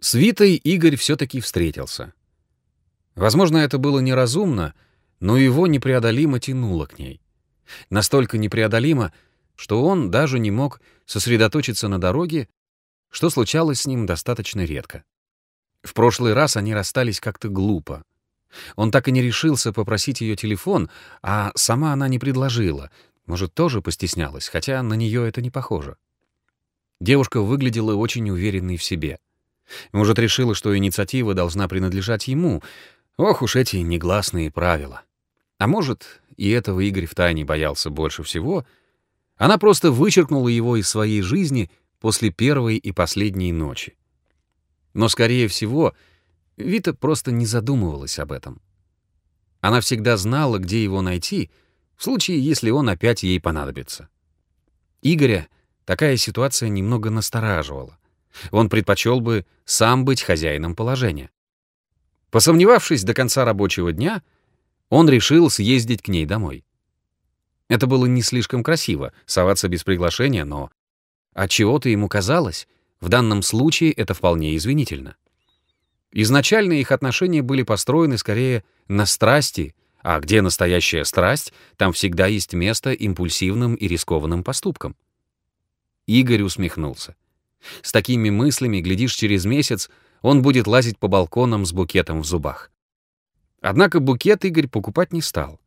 С Витой Игорь все-таки встретился. Возможно, это было неразумно, но его непреодолимо тянуло к ней. Настолько непреодолимо, что он даже не мог сосредоточиться на дороге, что случалось с ним достаточно редко. В прошлый раз они расстались как-то глупо. Он так и не решился попросить ее телефон, а сама она не предложила. Может, тоже постеснялась, хотя на нее это не похоже. Девушка выглядела очень уверенной в себе. Может, решила, что инициатива должна принадлежать ему. Ох уж эти негласные правила. А может, и этого Игорь втайне боялся больше всего. Она просто вычеркнула его из своей жизни после первой и последней ночи. Но, скорее всего, Вита просто не задумывалась об этом. Она всегда знала, где его найти, в случае, если он опять ей понадобится. Игоря такая ситуация немного настораживала. Он предпочел бы сам быть хозяином положения. Посомневавшись до конца рабочего дня, он решил съездить к ней домой. Это было не слишком красиво, соваться без приглашения, но от чего то ему казалось, в данном случае это вполне извинительно. Изначально их отношения были построены скорее на страсти, а где настоящая страсть, там всегда есть место импульсивным и рискованным поступкам. Игорь усмехнулся. С такими мыслями, глядишь, через месяц он будет лазить по балконам с букетом в зубах. Однако букет Игорь покупать не стал.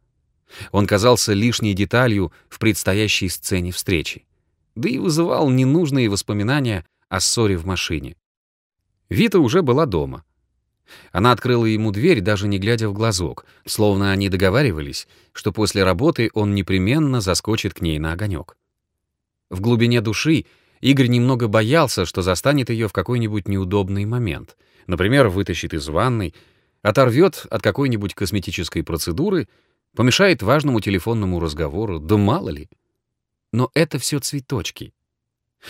Он казался лишней деталью в предстоящей сцене встречи, да и вызывал ненужные воспоминания о ссоре в машине. Вита уже была дома. Она открыла ему дверь, даже не глядя в глазок, словно они договаривались, что после работы он непременно заскочит к ней на огонек. В глубине души Игорь немного боялся, что застанет ее в какой-нибудь неудобный момент. Например, вытащит из ванной, оторвет от какой-нибудь косметической процедуры, помешает важному телефонному разговору, да мало ли. Но это все цветочки.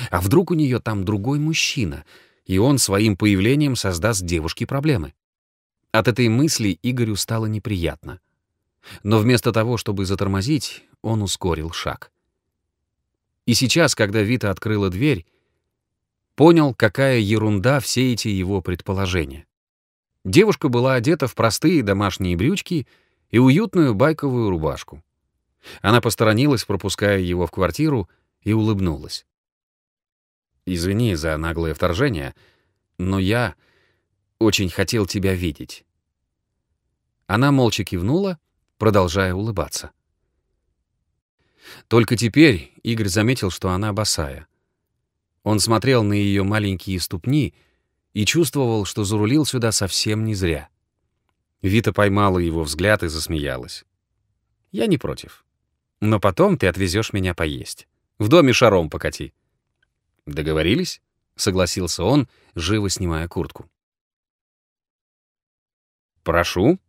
А вдруг у нее там другой мужчина, и он своим появлением создаст девушке проблемы? От этой мысли Игорю стало неприятно. Но вместо того, чтобы затормозить, он ускорил шаг. И сейчас, когда Вита открыла дверь, понял, какая ерунда все эти его предположения. Девушка была одета в простые домашние брючки и уютную байковую рубашку. Она посторонилась, пропуская его в квартиру, и улыбнулась. «Извини за наглое вторжение, но я очень хотел тебя видеть». Она молча кивнула, продолжая улыбаться. Только теперь Игорь заметил, что она босая. Он смотрел на ее маленькие ступни и чувствовал, что зарулил сюда совсем не зря. Вита поймала его взгляд и засмеялась. «Я не против. Но потом ты отвезешь меня поесть. В доме шаром покати». «Договорились?» — согласился он, живо снимая куртку. «Прошу».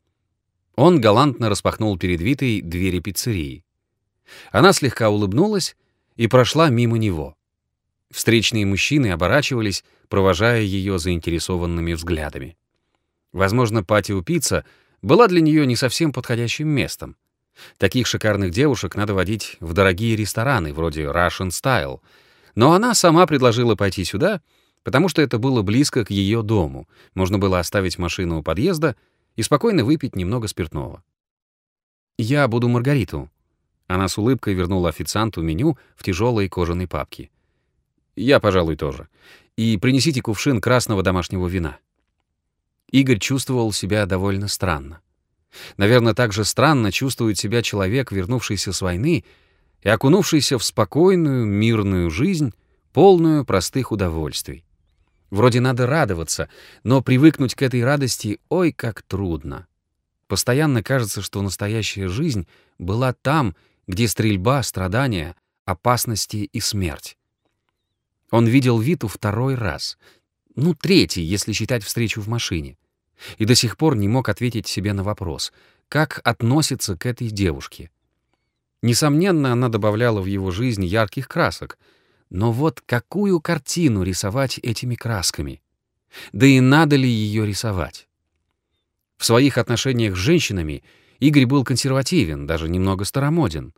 Он галантно распахнул перед Витой двери пиццерии. Она слегка улыбнулась и прошла мимо него. Встречные мужчины оборачивались, провожая ее заинтересованными взглядами. Возможно, патио пицца была для нее не совсем подходящим местом. Таких шикарных девушек надо водить в дорогие рестораны, вроде Russian Style. Но она сама предложила пойти сюда, потому что это было близко к ее дому. Можно было оставить машину у подъезда и спокойно выпить немного спиртного. «Я буду Маргариту», она с улыбкой вернула официанту меню в тяжелой кожаной папке. «Я, пожалуй, тоже. И принесите кувшин красного домашнего вина». Игорь чувствовал себя довольно странно. Наверное, так же странно чувствует себя человек, вернувшийся с войны и окунувшийся в спокойную, мирную жизнь, полную простых удовольствий. Вроде надо радоваться, но привыкнуть к этой радости ой как трудно. Постоянно кажется, что настоящая жизнь была там, где стрельба, страдания, опасности и смерть. Он видел Виту второй раз, ну, третий, если считать встречу в машине, и до сих пор не мог ответить себе на вопрос, как относится к этой девушке. Несомненно, она добавляла в его жизнь ярких красок, но вот какую картину рисовать этими красками? Да и надо ли ее рисовать? В своих отношениях с женщинами Игорь был консервативен, даже немного старомоден.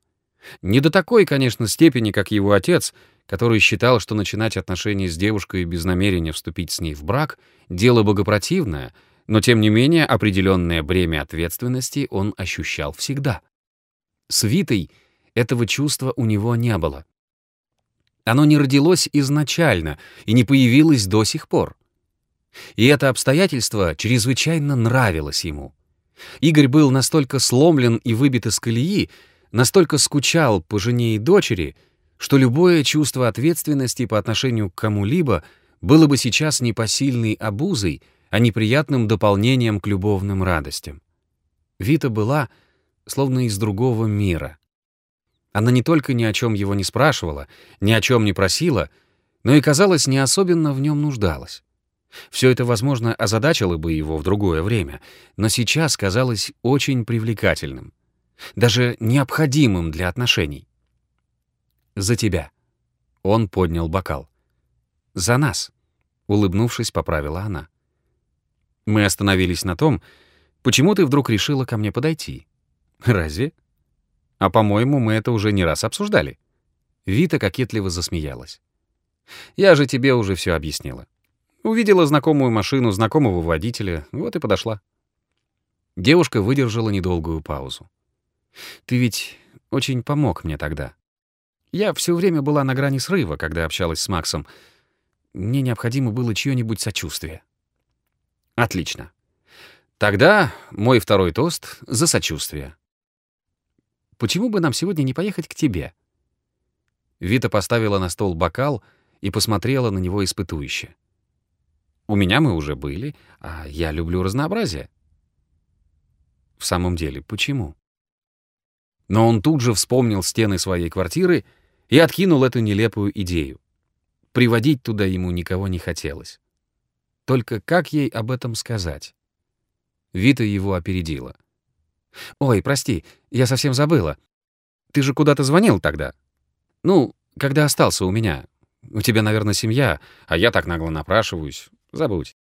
Не до такой, конечно, степени, как его отец, который считал, что начинать отношения с девушкой без намерения вступить с ней в брак — дело богопротивное, но тем не менее определенное бремя ответственности он ощущал всегда. С Витой этого чувства у него не было. Оно не родилось изначально и не появилось до сих пор. И это обстоятельство чрезвычайно нравилось ему. Игорь был настолько сломлен и выбит из колеи, настолько скучал по жене и дочери, что любое чувство ответственности по отношению к кому-либо было бы сейчас непосильной обузой, а неприятным дополнением к любовным радостям. Вита была словно из другого мира. Она не только ни о чем его не спрашивала, ни о чем не просила, но и, казалось, не особенно в нем нуждалась. Все это, возможно, озадачило бы его в другое время, но сейчас казалось очень привлекательным, даже необходимым для отношений. «За тебя». Он поднял бокал. «За нас», — улыбнувшись, поправила она. Мы остановились на том, почему ты вдруг решила ко мне подойти. Разве? А, по-моему, мы это уже не раз обсуждали. Вита кокетливо засмеялась. Я же тебе уже все объяснила. Увидела знакомую машину, знакомого водителя, вот и подошла. Девушка выдержала недолгую паузу. Ты ведь очень помог мне тогда. Я все время была на грани срыва, когда общалась с Максом. Мне необходимо было чье-нибудь сочувствие. Отлично. Тогда мой второй тост за сочувствие. Почему бы нам сегодня не поехать к тебе? Вита поставила на стол бокал и посмотрела на него испытующе. У меня мы уже были, а я люблю разнообразие. В самом деле, почему? Но он тут же вспомнил стены своей квартиры и откинул эту нелепую идею. Приводить туда ему никого не хотелось. Только как ей об этом сказать? Вита его опередила. «Ой, прости, я совсем забыла. Ты же куда-то звонил тогда? Ну, когда остался у меня. У тебя, наверное, семья, а я так нагло напрашиваюсь. Забудь».